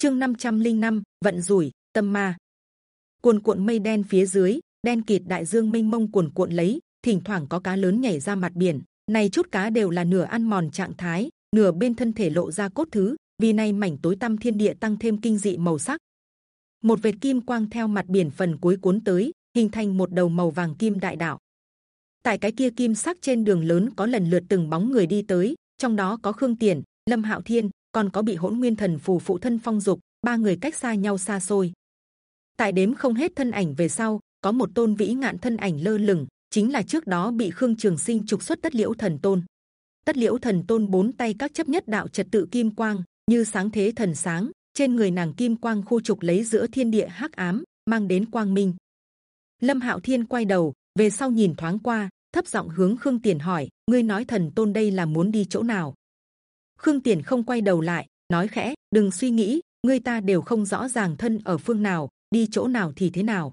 chương 505, vận rủi tâm ma. Cuồn cuộn mây đen phía dưới đen kịt đại dương mênh mông cuồn cuộn lấy thỉnh thoảng có cá lớn nhảy ra mặt biển. Này chút cá đều là nửa ăn mòn trạng thái nửa bên thân thể lộ ra cốt thứ vì này mảnh tối tăm thiên địa tăng thêm kinh dị màu sắc. Một vệt kim quang theo mặt biển phần cuối cuốn tới hình thành một đầu màu vàng kim đại đạo. Tại cái kia kim sắc trên đường lớn có lần lượt từng bóng người đi tới trong đó có khương tiền lâm hạo thiên còn có bị hỗn nguyên thần phù phụ thân phong dục, ba người cách xa nhau xa xôi. Tại đếm không hết thân ảnh về sau, có một tôn vĩ ngạn thân ảnh lơ lửng, chính là trước đó bị khương trường sinh trục xuất tất liễu thần tôn. Tất liễu thần tôn bốn tay các chấp nhất đạo trật tự kim quang, như sáng thế thần sáng, trên người nàng kim quang khu trục lấy giữa thiên địa hắc ám, mang đến quang minh. Lâm hạo thiên quay đầu, về sau nhìn thoáng qua, thấp giọng hướng khương tiền hỏi, ngươi nói thần tôn đây là muốn đi chỗ nào? Khương tiền không quay đầu lại, nói khẽ, đừng suy nghĩ, ngươi ta đều không rõ ràng thân ở phương nào, đi chỗ nào thì thế nào.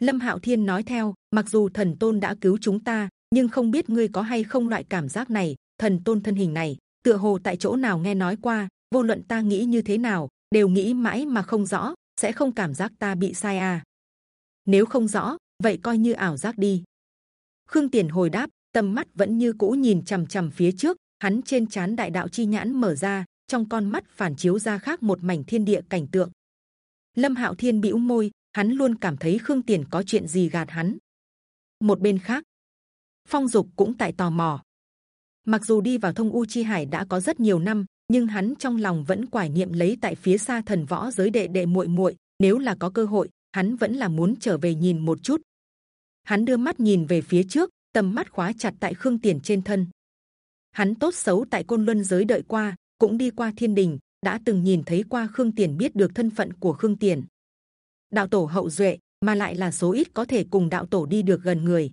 Lâm hạo thiên nói theo, mặc dù thần tôn đã cứu chúng ta, nhưng không biết ngươi có hay không loại cảm giác này, thần tôn thân hình này, tựa hồ tại chỗ nào nghe nói qua, vô luận ta nghĩ như thế nào, đều nghĩ mãi mà không rõ, sẽ không cảm giác ta bị sai à. Nếu không rõ, vậy coi như ảo giác đi. Khương tiền hồi đáp, tầm mắt vẫn như cũ nhìn c h ầ m c h ầ m phía trước hắn trên chán đại đạo chi nhãn mở ra, trong con mắt phản chiếu ra khác một mảnh thiên địa cảnh tượng. Lâm hạo thiên bĩu môi, hắn luôn cảm thấy khương tiền có chuyện gì gạt hắn. Một bên khác, phong dục cũng tại tò mò. Mặc dù đi vào thông u chi hải đã có rất nhiều năm, nhưng hắn trong lòng vẫn quải niệm lấy tại phía xa thần võ giới đệ đệ muội muội, nếu là có cơ hội, hắn vẫn là muốn trở về nhìn một chút. Hắn đưa mắt nhìn về phía trước, tầm mắt khóa chặt tại khương tiền trên thân hắn tốt xấu tại côn luân giới đợi qua, cũng đi qua thiên đình, đã từng nhìn thấy qua khương tiền biết được thân phận của khương tiền. Đạo tổ hậu duệ, mà lại là số ít có thể cùng đạo tổ đi được gần người.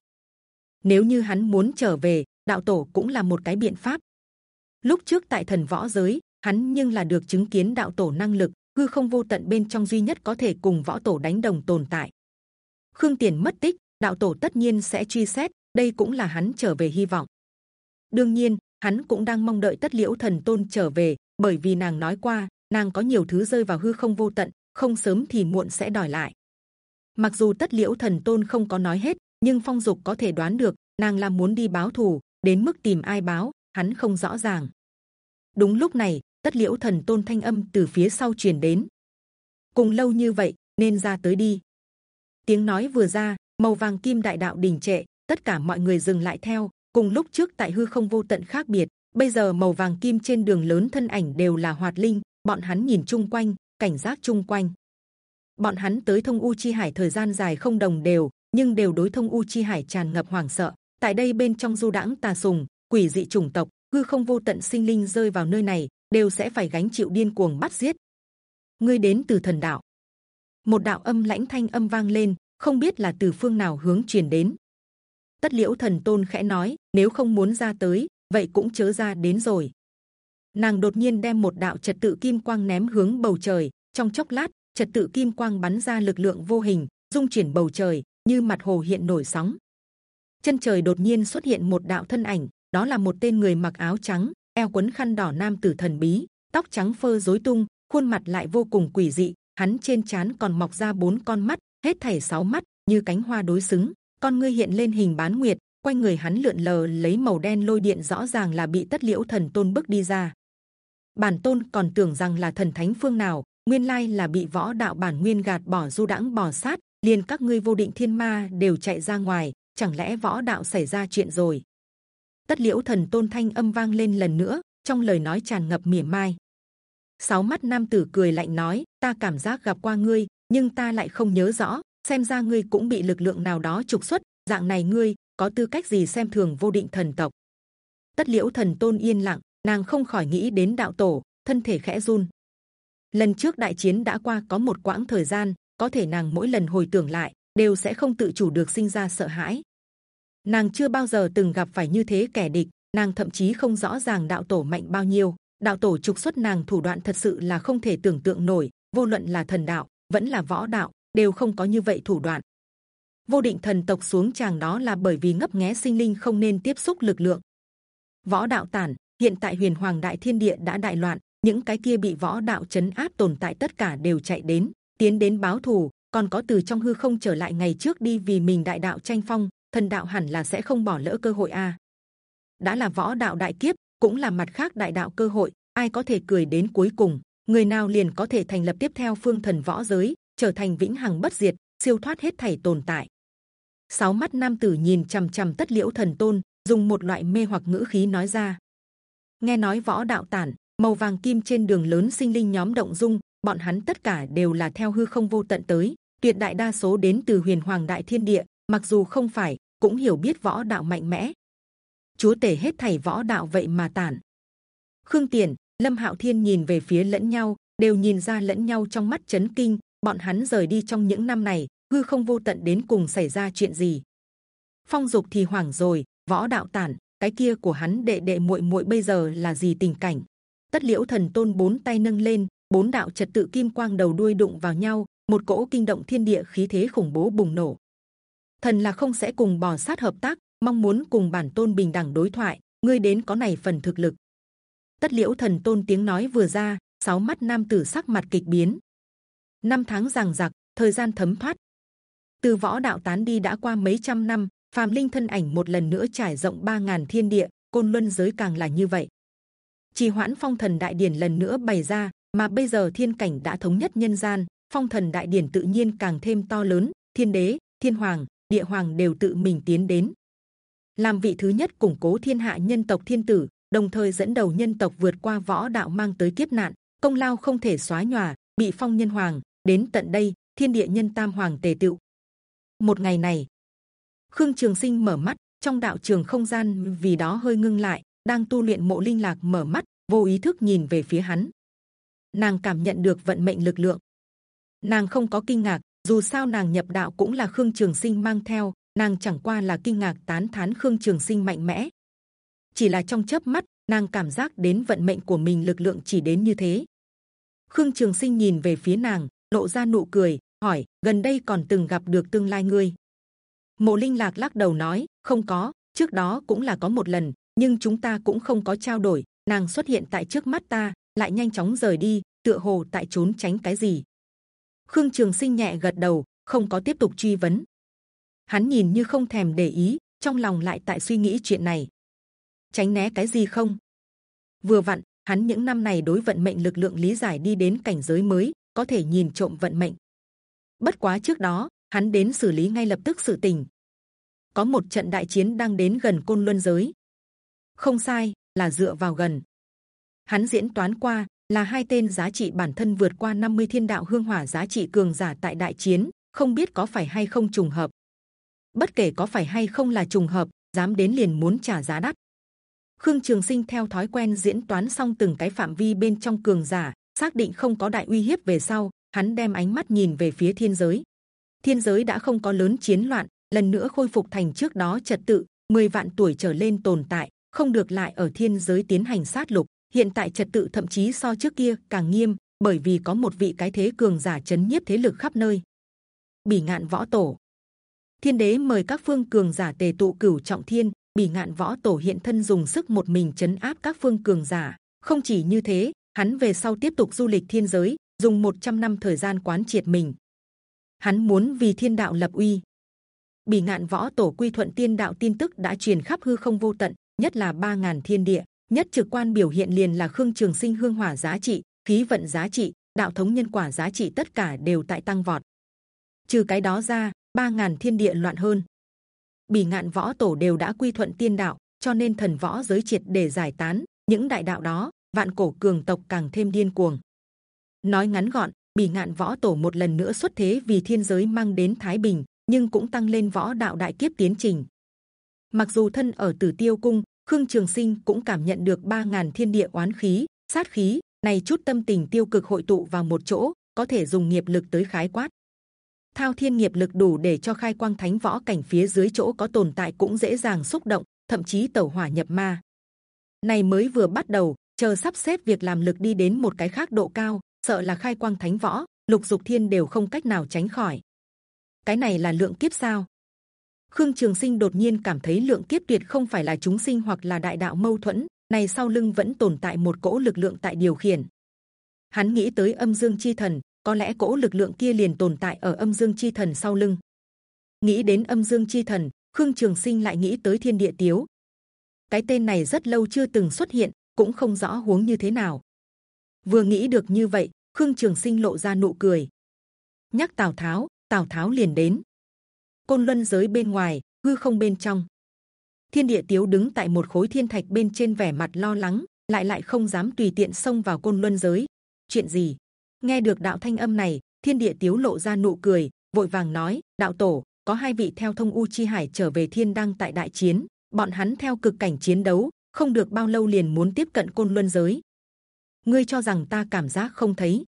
Nếu như hắn muốn trở về, đạo tổ cũng là một cái biện pháp. Lúc trước tại thần võ giới, hắn nhưng là được chứng kiến đạo tổ năng lực, hư không vô tận bên trong duy nhất có thể cùng võ tổ đánh đồng tồn tại. Khương tiền mất tích, đạo tổ tất nhiên sẽ truy xét, đây cũng là hắn trở về hy vọng. Đương nhiên hắn cũng đang mong đợi tất liễu thần tôn trở về, bởi vì nàng nói qua, nàng có nhiều thứ rơi vào hư không vô tận, không sớm thì muộn sẽ đòi lại. Mặc dù tất liễu thần tôn không có nói hết, nhưng phong dục có thể đoán được, nàng là muốn đi báo thù, đến mức tìm ai báo, hắn không rõ ràng. Đúng lúc này, tất liễu thần tôn thanh âm từ phía sau truyền đến. Cùng lâu như vậy, nên ra tới đi. Tiếng nói vừa ra, màu vàng kim đại đạo đình trệ, tất cả mọi người dừng lại theo cùng lúc trước tại hư không vô tận khác biệt, bây giờ màu vàng kim trên đường lớn thân ảnh đều là hoạt linh, bọn hắn nhìn chung quanh, cảnh giác chung quanh. Bọn hắn tới thông u chi hải thời gian dài không đồng đều, nhưng đều đối thông u chi hải tràn ngập hoảng sợ. Tại đây bên trong du đãng tà sùng, quỷ dị chủng tộc, hư không vô tận sinh linh rơi vào nơi này, đều sẽ phải gánh chịu điên cuồng bắt giết. Ngươi đến từ thần đạo. Một đạo âm lãnh thanh âm vang lên, không biết là từ phương nào hướng truyền đến. Tất liễu thần tôn khẽ nói, nếu không muốn ra tới, vậy cũng chớ ra đến rồi. Nàng đột nhiên đem một đạo trật tự kim quang ném hướng bầu trời. Trong chốc lát, trật tự kim quang bắn ra lực lượng vô hình, dung chuyển bầu trời như mặt hồ hiện nổi sóng. Chân trời đột nhiên xuất hiện một đạo thân ảnh, đó là một tên người mặc áo trắng, eo quấn khăn đỏ nam tử thần bí, tóc trắng phơ rối tung, khuôn mặt lại vô cùng quỷ dị. Hắn trên trán còn mọc ra bốn con mắt, hết thảy sáu mắt như cánh hoa đối xứng con ngươi hiện lên hình bán nguyệt quanh người hắn lượn lờ lấy màu đen lôi điện rõ ràng là bị tất liễu thần tôn bước đi ra. Bản tôn còn tưởng rằng là thần thánh phương nào, nguyên lai là bị võ đạo bản nguyên gạt bỏ du đãng bỏ sát, liền các ngươi vô định thiên ma đều chạy ra ngoài, chẳng lẽ võ đạo xảy ra chuyện rồi? Tất liễu thần tôn thanh âm vang lên lần nữa, trong lời nói tràn ngập mỉa mai. Sáu mắt nam tử cười lạnh nói, ta cảm giác gặp qua ngươi, nhưng ta lại không nhớ rõ xem ra ngươi cũng bị lực lượng nào đó trục xuất. Dạng này ngươi có tư cách gì xem thường vô định thần tộc? Tất liễu thần tôn yên lặng, nàng không khỏi nghĩ đến đạo tổ, thân thể khẽ run. Lần trước đại chiến đã qua có một quãng thời gian, có thể nàng mỗi lần hồi tưởng lại, đều sẽ không tự chủ được sinh ra sợ hãi. Nàng chưa bao giờ từng gặp phải như thế kẻ địch, nàng thậm chí không rõ ràng đạo tổ mạnh bao nhiêu. Đạo tổ trục xuất nàng thủ đoạn thật sự là không thể tưởng tượng nổi, vô luận là thần đạo, vẫn là võ đạo đều không có như vậy thủ đoạn. Vô định thần tộc xuống chàng đó là bởi vì ngấp nghé sinh linh không nên tiếp xúc lực lượng. Võ đạo tản, hiện tại huyền hoàng đại thiên địa đã đại loạn, những cái kia bị võ đạo chấn áp tồn tại tất cả đều chạy đến, tiến đến báo thù, còn có từ trong hư không trở lại ngày trước đi vì mình đại đạo tranh phong, thần đạo hẳn là sẽ không bỏ lỡ cơ hội a. Đã là võ đạo đại kiếp, cũng là mặt khác đại đạo cơ hội, ai có thể cười đến cuối cùng, người nào liền có thể thành lập tiếp theo phương thần võ giới trở thành vĩnh hằng bất diệt, siêu thoát hết thảy tồn tại. Sáu mắt nam tử nhìn c h ầ m c h ầ m tất liễu thần tôn, dùng một loại mê hoặc ngữ khí nói ra. Nghe nói võ đạo tản, màu vàng kim trên đường lớn sinh linh nhóm động dung, bọn hắn tất cả đều là theo hư không vô tận tới, tuyệt đại đa số đến từ huyền hoàng đại thiên địa, mặc dù không phải, cũng hiểu biết võ đạo mạnh mẽ. Chúa tể hết thảy võ đạo vậy mà tản. Khương tiền lâm hạo thiên nhìn về phía lẫn nhau, đều nhìn ra lẫn nhau trong mắt chấn kinh bọn hắn rời đi trong những năm này, hư không vô tận đến cùng xảy ra chuyện gì? Phong dục thì hoảng rồi, võ đạo tản, cái kia của hắn đệ đệ muội muội bây giờ là gì tình cảnh? Tất liễu thần tôn bốn tay nâng lên, bốn đạo trật tự kim quang đầu đuôi đụng vào nhau, một cỗ kinh động thiên địa khí thế khủng bố bùng nổ. Thần là không sẽ cùng bò sát hợp tác, mong muốn cùng bản tôn bình đẳng đối thoại, ngươi đến có này phần thực lực. Tất liễu thần tôn tiếng nói vừa ra, sáu mắt nam tử sắc mặt kịch biến năm tháng rằng giặc, thời gian thấm thoát. Từ võ đạo tán đi đã qua mấy trăm năm, phàm linh thân ảnh một lần nữa trải rộng ba ngàn thiên địa, côn luân giới càng là như vậy. Trì hoãn phong thần đại điển lần nữa bày ra, mà bây giờ thiên cảnh đã thống nhất nhân gian, phong thần đại điển tự nhiên càng thêm to lớn, thiên đế, thiên hoàng, địa hoàng đều tự mình tiến đến. Làm vị thứ nhất củng cố thiên hạ nhân tộc thiên tử, đồng thời dẫn đầu nhân tộc vượt qua võ đạo mang tới kiếp nạn, công lao không thể xóa nhòa, bị phong nhân hoàng đến tận đây, thiên địa nhân tam hoàng tề tựu. Một ngày này, khương trường sinh mở mắt, trong đạo trường không gian vì đó hơi ngưng lại, đang tu luyện mộ linh lạc mở mắt, vô ý thức nhìn về phía hắn. Nàng cảm nhận được vận mệnh lực lượng. Nàng không có kinh ngạc, dù sao nàng nhập đạo cũng là khương trường sinh mang theo, nàng chẳng qua là kinh ngạc tán thán khương trường sinh mạnh mẽ. Chỉ là trong chớp mắt, nàng cảm giác đến vận mệnh của mình lực lượng chỉ đến như thế. Khương trường sinh nhìn về phía nàng lộ ra nụ cười, hỏi, gần đây còn từng gặp được tương lai ngươi? Mộ linh lạc lắc đầu nói, không có, trước đó cũng là có một lần, nhưng chúng ta cũng không có trao đổi, nàng xuất hiện tại trước mắt ta, lại nhanh chóng rời đi, tựa hồ tại trốn tránh cái gì? Khương trường sinh nhẹ gật đầu, không có tiếp tục truy vấn. Hắn nhìn như không thèm để ý, trong lòng lại tại suy nghĩ chuyện này. Tránh né cái gì không? Vừa vặn, hắn những năm này đối vận mệnh lực lượng lý giải đi đến cảnh giới mới có thể nhìn trộm vận mệnh. Bất quá trước đó, hắn đến xử lý ngay lập tức sự tình. Có một trận đại chiến đang đến gần côn luân giới. Không sai, là dựa vào gần. Hắn diễn toán qua, là hai tên giá trị bản thân vượt qua 50 thiên đạo hương hỏa giá trị cường giả tại đại chiến, không biết có phải hay không trùng hợp. Bất kể có phải hay không là trùng hợp, dám đến liền muốn trả giá đắt. Khương trường sinh theo thói quen diễn toán xong từng cái phạm vi bên trong cường giả xác định không có đại uy hiếp về sau, hắn đem ánh mắt nhìn về phía thiên giới. Thiên giới đã không có lớn chiến loạn, lần nữa khôi phục thành trước đó trật tự 10 vạn tuổi trở lên tồn tại, không được lại ở thiên giới tiến hành sát lục. Hiện tại trật tự thậm chí so trước kia càng nghiêm, bởi vì có một vị cái thế cường giả chấn nhiếp thế lực khắp nơi. Bỉ ngạn võ tổ. Thiên đế mời các phương cường giả tề tụ cửu trọng thiên. Bỉ ngạn võ tổ hiện thân dùng sức một mình chấn áp các phương cường giả. Không chỉ như thế hắn về sau tiếp tục du lịch thiên giới, dùng 100 năm thời gian quán triệt mình. Hắn muốn vì thiên đạo lập uy. Bỉ ngạn võ tổ quy thuận tiên đạo tin tức đã truyền khắp hư không vô tận, nhất là ba ngàn thiên địa, nhất trực quan biểu hiện liền là khương trường sinh hương hỏa giá trị, khí vận giá trị, đạo thống nhân quả giá trị tất cả đều tại tăng vọt. Trừ cái đó ra, ba ngàn thiên địa loạn hơn. Bỉ ngạn võ tổ đều đã quy thuận tiên đạo, cho nên thần võ giới triệt để giải tán, những đại đạo đó vạn cổ cường tộc càng thêm điên cuồng. Nói ngắn gọn, bỉ ngạn võ tổ một lần nữa xuất thế vì thiên giới mang đến thái bình, nhưng cũng tăng lên võ đạo đại kiếp tiến trình. Mặc dù thân ở tử tiêu cung, khương trường sinh cũng cảm nhận được ba ngàn thiên địa oán khí, sát khí, này chút tâm tình tiêu cực hội tụ vào một chỗ, có thể dùng nghiệp lực tới khái quát. Thao thiên nghiệp lực đủ để cho khai quang thánh võ cảnh phía dưới chỗ có tồn tại cũng dễ dàng xúc động, thậm chí tẩu hỏa nhập ma. Này mới vừa bắt đầu chờ sắp xếp việc làm lực đi đến một cái khác độ cao, sợ là khai quang thánh võ, lục dục thiên đều không cách nào tránh khỏi. Cái này là lượng kiếp sao? Khương trường sinh đột nhiên cảm thấy lượng kiếp tuyệt không phải là chúng sinh hoặc là đại đạo mâu thuẫn, này sau lưng vẫn tồn tại một cỗ lực lượng tại điều khiển. Hắn nghĩ tới âm dương chi thần, có lẽ cỗ lực lượng kia liền tồn tại ở âm dương chi thần sau lưng. Nghĩ đến âm dương chi thần, khương trường sinh lại nghĩ tới thiên địa tiếu. Cái tên này rất lâu chưa từng xuất hiện cũng không rõ huống như thế nào. Vừa nghĩ được như vậy, khương trường sinh lộ ra nụ cười. Nhắc tào tháo tào tháo liền đến. Côn luân giới bên ngoài, hư không bên trong. Thiên địa tiếu đứng tại một khối thiên thạch bên trên vẻ mặt lo lắng, lại lại không dám tùy tiện xông vào côn luân giới. Chuyện gì? Nghe được đạo thanh âm này, thiên địa tiếu lộ ra nụ cười, vội vàng nói, đạo tổ, có hai vị theo thông u chi hải trở về thiên đăng tại đại chiến, bọn hắn theo cực cảnh chiến đấu không được bao lâu liền muốn tiếp cận côn luân giới. Ngươi cho rằng ta cảm giác không thấy?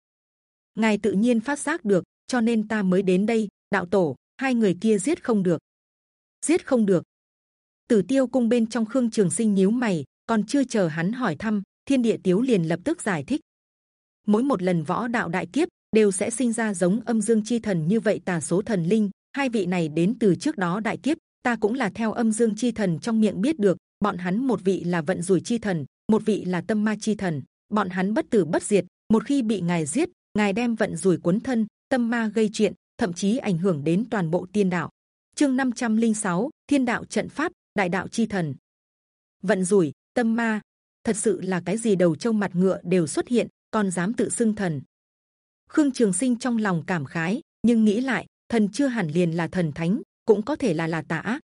Ngài tự nhiên phát giác được, cho nên ta mới đến đây, đạo tổ, hai người kia giết không được. Giết không được. Tử tiêu cung bên trong khương trường sinh nhíu mày, còn chưa chờ hắn hỏi thăm, thiên địa tiếu liền lập tức giải thích. Mỗi một lần võ đạo đại kiếp, đều sẽ sinh ra giống âm dương chi thần như vậy tà số thần linh. Hai vị này đến từ trước đó đại kiếp, ta cũng là theo âm dương chi thần trong miệng biết được bọn hắn một vị là vận rủi chi thần một vị là tâm ma chi thần. Bọn hắn bất tử bất diệt một khi bị ngài giết ngài đem vận rủi cuốn thân tâm ma gây chuyện thậm chí ảnh hưởng đến toàn bộ tiên đạo. Chương 506, thiên đạo trận pháp đại đạo chi thần. Vận rủi tâm ma thật sự là cái gì đầu trâu mặt ngựa đều xuất hiện còn dám tự xưng thần. Khương trường sinh trong lòng cảm khái nhưng nghĩ lại thần chưa hẳn liền là thần thánh cũng có thể là là tà ác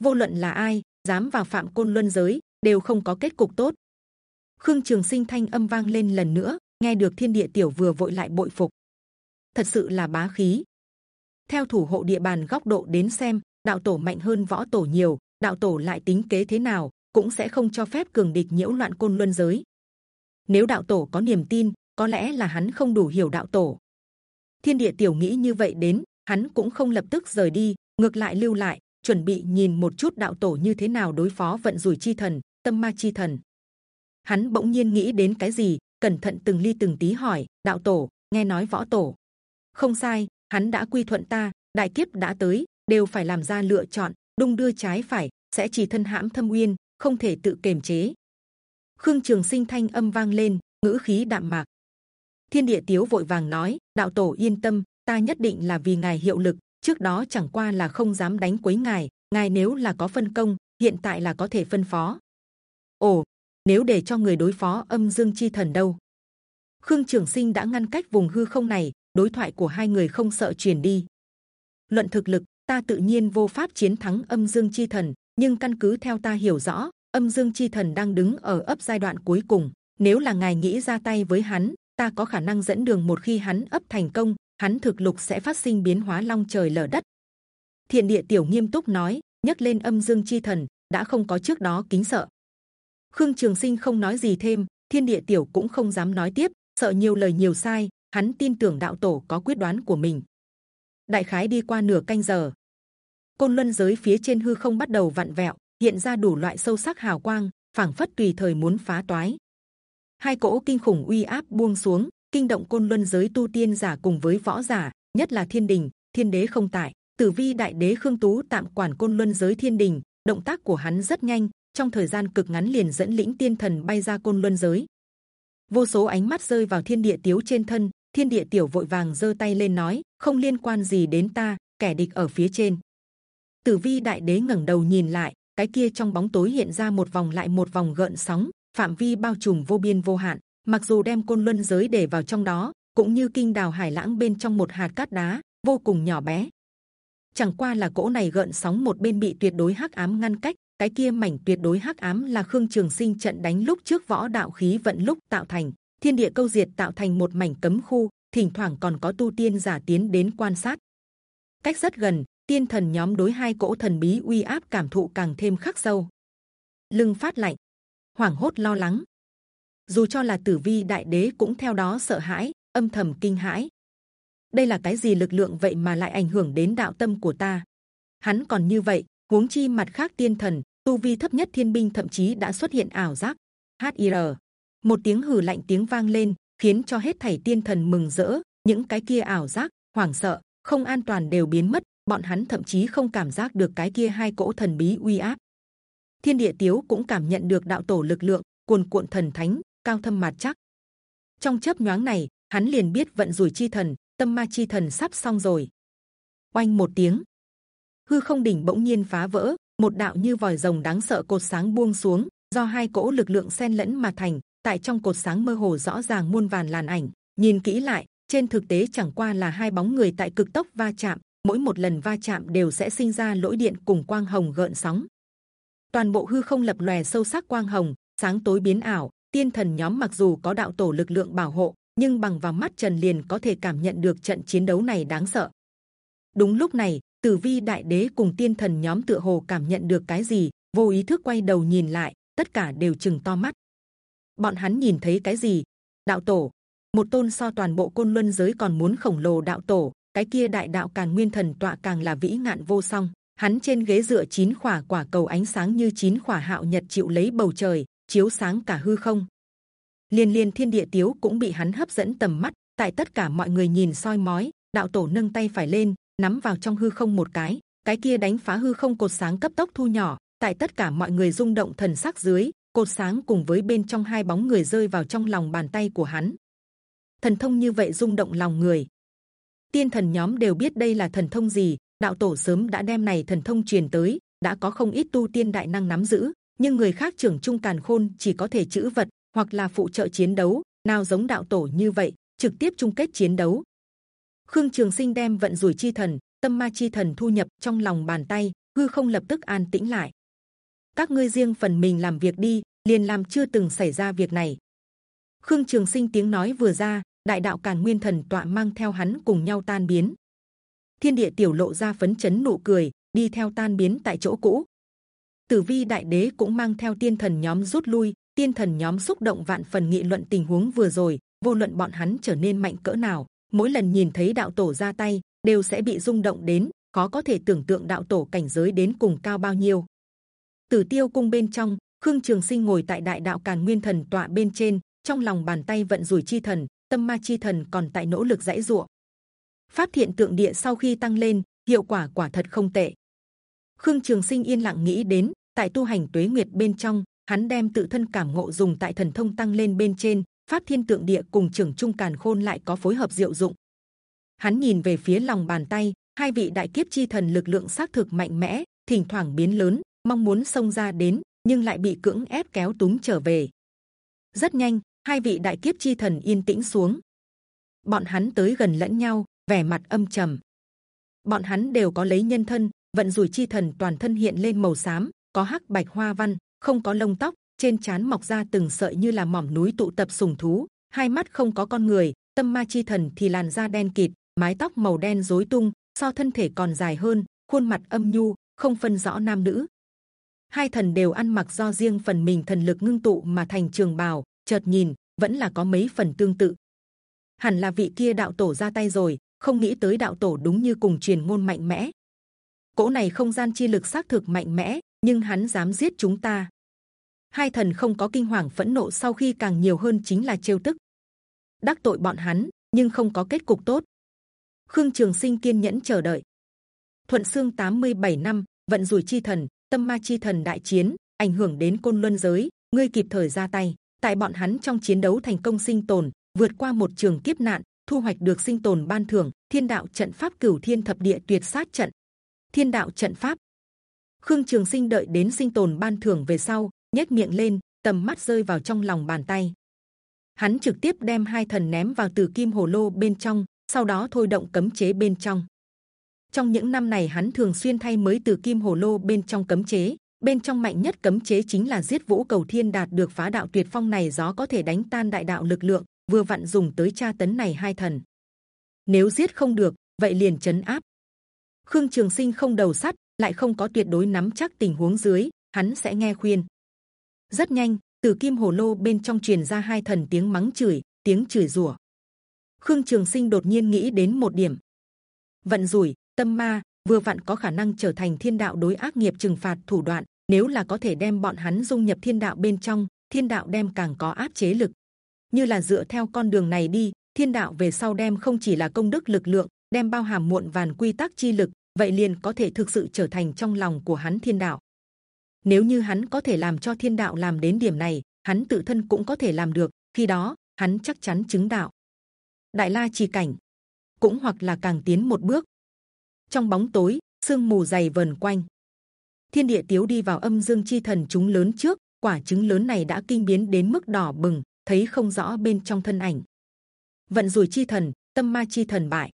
vô luận là ai dám vào phạm côn luân giới, đều không có kết cục tốt. Khương trường sinh thanh âm vang lên lần nữa, nghe được thiên địa tiểu vừa vội lại bội phục. Thật sự là bá khí. Theo thủ hộ địa bàn góc độ đến xem, đạo tổ mạnh hơn võ tổ nhiều, đạo tổ lại tính kế thế nào, cũng sẽ không cho phép cường địch nhiễu loạn côn luân giới. Nếu đạo tổ có niềm tin, có lẽ là hắn không đủ hiểu đạo tổ. Thiên địa tiểu nghĩ như vậy đến, hắn cũng không lập tức rời đi, ngược lại lưu lại chuẩn bị nhìn một chút đạo tổ như thế nào đối phó vận rủi chi thần, tâm ma chi thần. Hắn bỗng nhiên nghĩ đến cái gì, cẩn thận từng ly từng tí hỏi, đạo tổ, nghe nói võ tổ. Không sai, hắn đã quy thuận ta, đại kiếp đã tới, đều phải làm ra lựa chọn, đung đưa trái phải, sẽ chỉ thân hãm thâm uyên, không thể tự kiềm chế. Khương trường sinh thanh âm vang lên, ngữ khí đạm mạc. Thiên địa tiếu vội vàng nói, đạo tổ yên tâm, ta nhất định là vì ngài hiệu lực trước đó chẳng qua là không dám đánh quấy ngài ngài nếu là có phân công, hiện tại là có thể phân phó. Ồ, nếu để cho người đối phó âm dương chi thần đâu? Khương trường sinh đã ngăn cách vùng hư không này, đối thoại của hai người không sợ truyền đi. Luận thực lực, ta tự nhiên vô pháp chiến thắng âm dương chi thần, nhưng căn cứ theo ta hiểu rõ, âm dương chi thần đang đứng ở ấp giai đoạn cuối cùng. Nếu là ngài nghĩ ra tay với hắn, ta có khả năng dẫn đường một khi hắn ấp thành công hắn thực lục sẽ phát sinh biến hóa long trời lở đất. Thiện địa tiểu nghiêm túc nói nhắc lên âm dương chi thần, đã không có trước đó kính sợ. Khương trường sinh không nói gì thêm, thiên địa tiểu cũng không dám nói tiếp, sợ nhiều lời nhiều sai, hắn tin tưởng đạo tổ có quyết đoán của mình. Đại khái đi qua nửa canh giờ, côn luân giới phía trên hư không bắt đầu vặn vẹo, hiện ra đủ loại sâu sắc hào quang, phảng phất tùy thời muốn phá toái. Hai cỗ kinh khủng uy áp buông xuống kinh động côn luân giới tu tiên giả cùng với võ giả, nhất là thiên đình, thiên đế không tại. Tử vi đại đế khương tú tạm quản côn luân giới thiên đình, động tác của hắn rất nhanh, trong thời gian cực ngắn liền dẫn lĩnh tiên thần bay ra côn luân giới. Vô số ánh mắt rơi vào thiên địa tiếu trên thân, thiên địa tiểu vội vàng giơ tay lên nói, không liên quan gì đến ta, kẻ địch ở phía trên. Tử vi đại đế ngẩng đầu nhìn lại, cái kia trong bóng tối hiện ra một vòng lại một vòng gợn sóng, phạm vi bao trùm vô biên vô hạn mặc dù đem côn luân giới để vào trong đó, cũng như kinh đào hải lãng bên trong một hạt cát đá, vô cùng nhỏ bé. Chẳng qua là cỗ này gợn sóng một bên bị tuyệt đối hắc ám ngăn cách, cái kia mảnh tuyệt đối hắc ám là khương trường sinh trận đánh lúc trước võ đạo khí vận lúc tạo thành, thiên địa câu diệt tạo thành một mảnh cấm khu, thỉnh thoảng còn có tu tiên giả tiến đến quan sát. Cách rất gần, tiên thần nhóm đối hai cỗ thần bí uy áp cảm thụ càng thêm khắc sâu. Lưng phát lạnh. Hoảng hốt lo lắng dù cho là tử vi đại đế cũng theo đó sợ hãi, âm thầm kinh hãi. Đây là cái gì lực lượng vậy mà lại ảnh hưởng đến đạo tâm của ta? Hắn còn như vậy, huống chi mặt khác tiên thần, tu vi thấp nhất thiên binh thậm chí đã xuất hiện ảo giác. Hir một tiếng hừ lạnh tiếng vang lên, khiến cho hết thảy tiên thần mừng rỡ. Những cái kia ảo giác, hoảng sợ, không an toàn đều biến mất. Bọn hắn thậm chí không cảm giác được cái kia hai cỗ thần bí uy áp. Thiên địa tiếu cũng cảm nhận được đạo tổ lực lượng, cuồn cuộn thần thánh cao thâm mạt chắc. Trong chớp nhoáng này, hắn liền biết vận rủi chi thần, tâm ma chi thần sắp xong rồi. Oanh một tiếng. Hư không đỉnh bỗng nhiên phá vỡ, một đạo như vòi rồng đáng sợ cột sáng buông xuống, do hai cỗ lực lượng xen lẫn mà thành, tại trong cột sáng mơ hồ rõ ràng muôn vàn làn ảnh. Nhìn kỹ lại, trên thực tế chẳng qua là hai bóng người tại cực tốc va chạm, mỗi một lần va chạm đều sẽ sinh ra lỗi điện cùng quang hồng gợn sóng. Toàn bộ hư không lập lòe sâu sắc quang hồng, sáng tối biến ảo tiên thần nhóm mặc dù có đạo tổ lực lượng bảo hộ, nhưng bằng vào mắt trần liền có thể cảm nhận được trận chiến đấu này đáng sợ. Đúng lúc này, tử vi đại đế cùng tiên thần nhóm tựa hồ cảm nhận được cái gì, vô ý thức quay đầu nhìn lại, tất cả đều chừng to mắt. Bọn hắn nhìn thấy cái gì? Đạo tổ. Một tôn so toàn bộ côn luân giới còn muốn khổng lồ đạo tổ, cái kia đại đạo càn nguyên thần tọa càng là vĩ ngạn vô song. Hắn trên ghế dựa chín khỏa quả cầu ánh sáng như chín khỏa hạo nhật chịu lấy bầu trời chiếu sáng cả hư không. Liên liên thiên địa tiếu cũng bị hắn hấp dẫn tầm mắt, tại tất cả mọi người nhìn soi mói, đạo tổ nâng tay phải lên, nắm vào trong hư không một cái cái kia đánh phá hư không cột sáng cấp tốc thu nhỏ, tại tất cả mọi người rung động thần sắc dưới, cột sáng cùng với bên trong hai bóng người rơi vào trong lòng bàn tay của hắn. Thần thông như vậy rung động lòng người. Tiên thần nhóm đều biết đây là thần thông gì, đạo tổ sớm đã đem này thần thông truyền tới, đã có không ít tu tiên đại năng nắm giữ nhưng người khác trưởng trung càn khôn chỉ có thể chữ vật hoặc là phụ trợ chiến đấu. Nào giống đạo tổ như vậy, trực tiếp chung kết chiến đấu. Khương trường sinh đem vận rủi chi thần, tâm ma chi thần thu nhập trong lòng bàn tay, hư không lập tức an tĩnh lại. Các ngươi riêng phần mình làm việc đi, liền làm chưa từng xảy ra việc này. Khương trường sinh tiếng nói vừa ra, đại đạo càn nguyên thần tọa mang theo hắn cùng nhau tan biến. Thiên địa tiểu lộ ra phấn chấn nụ cười, đi theo tan biến tại chỗ cũ tử vi đại đế cũng mang theo tiên thần nhóm rút lui, tiên thần nhóm xúc động vạn phần nghị luận tình huống vừa rồi, vô luận bọn hắn trở nên mạnh cỡ nào, mỗi lần nhìn thấy đạo tổ ra tay, đều sẽ bị rung động đến, khó có thể tưởng tượng đạo tổ cảnh giới đến cùng cao bao nhiêu. Tử tiêu cung bên trong, khương trường sinh ngồi tại đại đạo càn nguyên thần tọa bên trên, trong lòng bàn tay vận rủi chi thần, tâm ma chi thần còn tại nỗ lực dãi dụa pháp thiện tượng địa sau khi tăng lên, hiệu quả quả thật không tệ khương trường sinh yên lặng nghĩ đến, tại tu hành tuế nguyệt bên trong, hắn đem tự thân cảm ngộ dùng tại thần thông tăng lên bên trên, pháp thiên tượng địa cùng trưởng trung càn khôn lại có phối hợp diệu dụng. Hắn nhìn về phía lòng bàn tay, hai vị đại kiếp chi thần lực lượng xác thực mạnh mẽ, thỉnh thoảng biến lớn, mong muốn xông ra đến, nhưng lại bị cưỡng ép kéo túng trở về. Rất nhanh, hai vị đại kiếp chi thần yên tĩnh xuống. Bọn hắn tới gần lẫn nhau, vẻ mặt âm trầm. Bọn hắn đều có lấy nhân thân vận rủi chi thần toàn thân hiện lên màu xám, có hắc bạch hoa văn, không có lông tóc, trên trán mọc ra từng sợi như là mỏm núi tụ tập sùng thú, hai mắt không có con người, tâm ma chi thần thì làn da đen kịt, mái tóc màu đen rối tung, so thân thể còn dài hơn, khuôn mặt âm nhu, không phân rõ nam nữ. Hai thần đều ăn mặc do riêng phần mình thần lực ngưng tụ mà thành trường bào, chợt nhìn, vẫn là có mấy phần tương tự. Hẳn là vị kia đạo tổ ra tay rồi, không nghĩ tới đạo tổ đúng như cùng truyền ngôn mạnh mẽ cỗ này không gian chi lực xác thực mạnh mẽ, nhưng hắn dám giết chúng ta. Hai thần không có kinh hoàng phẫn nộ sau khi càng nhiều hơn chính là trêu tức. Đắc tội bọn hắn, nhưng không có kết cục tốt. Khương trường sinh kiên nhẫn chờ đợi. Thuận xương 87 năm, vận rủi chi thần, tâm ma chi thần đại chiến, ảnh hưởng đến côn luân giới, ngươi kịp thời ra tay. Tại bọn hắn trong chiến đấu thành công sinh tồn, vượt qua một trường kiếp nạn, thu hoạch được sinh tồn ban thưởng, thiên đạo trận pháp cửu thiên thập địa tuyệt sát trận thiên đạo trận pháp. Khương trường sinh đợi đến sinh tồn ban thưởng về sau, nhếch miệng lên, tầm mắt rơi vào trong lòng bàn tay. Hắn trực tiếp đem hai thần ném vào từ kim hồ lô bên trong, sau đó thôi động cấm chế bên trong. Trong những năm này hắn thường xuyên thay mới từ kim hồ lô bên trong cấm chế. Bên trong mạnh nhất cấm chế chính là giết vũ cầu thiên đạt được phá đạo tuyệt phong này gió có thể đánh tan đại đạo lực lượng, vừa vặn dùng tới tra tấn này hai thần. Nếu giết không được, vậy liền chấn áp khương trường sinh không đầu sắt, lại không có tuyệt đối nắm chắc tình huống dưới, hắn sẽ nghe khuyên. Rất nhanh, từ kim hồ lô bên trong truyền ra hai thần tiếng mắng chửi, tiếng chửi rủa. Khương trường sinh đột nhiên nghĩ đến một điểm. Vận rủi, tâm ma, vừa vặn có khả năng trở thành thiên đạo đối ác nghiệp trừng phạt thủ đoạn, nếu là có thể đem bọn hắn dung nhập thiên đạo bên trong, thiên đạo đem càng có áp chế lực. Như là dựa theo con đường này đi, thiên đạo về sau đem không chỉ là công đức lực lượng đem bao hàm muộn vàn quy tắc chi lực, vậy liền có thể thực sự trở thành trong lòng của hắn thiên đạo. Nếu như hắn có thể làm cho thiên đạo làm đến điểm này, hắn tự thân cũng có thể làm được, khi đó, hắn chắc chắn chứng đạo. Đại la chi cảnh, cũng hoặc là càng tiến một bước. Trong bóng tối, sương mù dày vần quanh. Thiên địa tiếu đi vào âm dương chi thần chúng lớn trước, quả trứng lớn này đã kinh biến đến mức đỏ bừng, thấy không rõ bên trong thân ảnh. Vận rủi chi thần, tâm ma chi thần bại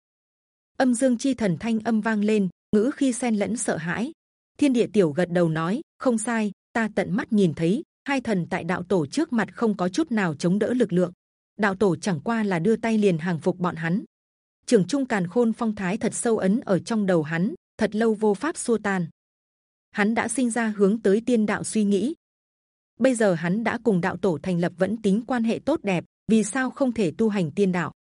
âm dương chi thần thanh âm vang lên, ngữ khi xen lẫn sợ hãi. Thiên địa tiểu gật đầu nói, không sai, ta tận mắt nhìn thấy, hai thần tại đạo tổ trước mặt không có chút nào chống đỡ lực lượng. Đạo tổ chẳng qua là đưa tay liền hàng phục bọn hắn. Trưởng trung càn khôn phong thái thật sâu ấn ở trong đầu hắn, thật lâu vô pháp xua tan. Hắn đã sinh ra hướng tới tiên đạo suy nghĩ. Bây giờ hắn đã cùng đạo tổ thành lập vẫn tính quan hệ tốt đẹp, vì sao không thể tu hành tiên đạo?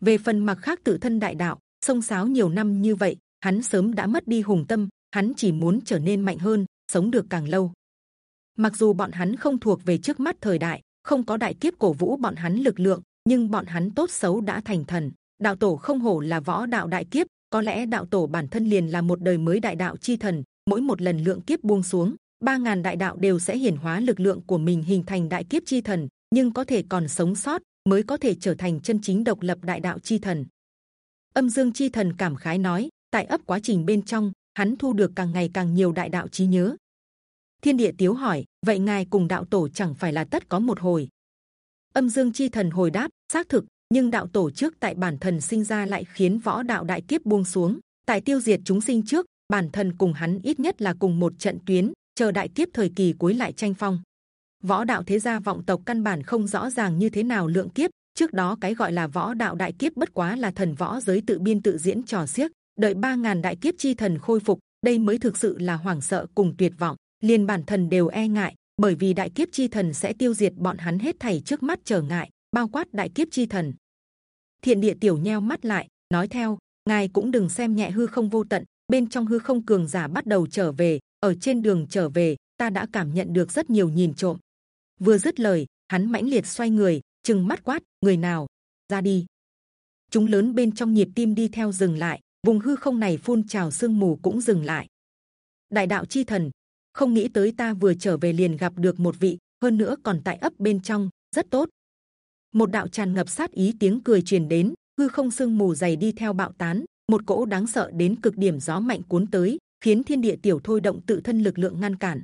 Về phần mặc khác tự thân đại đạo sông sáo nhiều năm như vậy, hắn sớm đã mất đi hùng tâm, hắn chỉ muốn trở nên mạnh hơn, sống được càng lâu. Mặc dù bọn hắn không thuộc về trước mắt thời đại, không có đại kiếp cổ vũ bọn hắn lực lượng, nhưng bọn hắn tốt xấu đã thành thần. Đạo tổ không hổ là võ đạo đại kiếp, có lẽ đạo tổ bản thân liền là một đời mới đại đạo chi thần, mỗi một lần lượng kiếp buông xuống, ba ngàn đại đạo đều sẽ hiển hóa lực lượng của mình hình thành đại kiếp chi thần, nhưng có thể còn sống sót, mới có thể trở thành chân chính độc lập đại đạo chi thần âm dương chi thần cảm khái nói, tại ấp quá trình bên trong, hắn thu được càng ngày càng nhiều đại đạo trí nhớ. Thiên địa tiếu hỏi, vậy ngài cùng đạo tổ chẳng phải là tất có một hồi? Âm dương chi thần hồi đáp, xác thực, nhưng đạo tổ trước tại bản thần sinh ra lại khiến võ đạo đại kiếp buông xuống. Tại tiêu diệt chúng sinh trước, bản thần cùng hắn ít nhất là cùng một trận tuyến, chờ đại kiếp thời kỳ cuối lại tranh phong. Võ đạo thế gia vọng tộc căn bản không rõ ràng như thế nào lượng kiếp trước đó cái gọi là võ đạo đại kiếp bất quá là thần võ giới tự biên tự diễn trò xiếc, đợi ba ngàn đại kiếp chi thần khôi phục, đây mới thực sự là hoảng sợ cùng tuyệt vọng, liền bản thần đều e ngại, bởi vì đại kiếp chi thần sẽ tiêu diệt bọn hắn hết thảy trước mắt trở ngại, bao quát đại kiếp chi thần. Thiện địa tiểu nheo mắt lại, nói theo, ngài cũng đừng xem nhẹ hư không vô tận, bên trong hư không cường giả bắt đầu trở về, ở trên đường trở về, ta đã cảm nhận được rất nhiều nhìn trộm. Vừa dứt lời, hắn mãnh liệt xoay người chừng mắt quát, người nào? Ra đi. Chúng lớn bên trong nhịp tim đi theo dừng lại, vùng hư không này phun trào sương mù cũng dừng lại. Đại đạo chi thần, không nghĩ tới ta vừa trở về liền gặp được một vị, hơn nữa còn tại ấp bên trong, rất tốt. Một đạo tràn ngập sát ý tiếng cười truyền đến, hư không sương mù dày đi theo bạo tán, một cỗ đáng sợ đến cực điểm gió mạnh cuốn tới, khiến thiên địa tiểu thôi động tự thân lực lượng ngăn cản.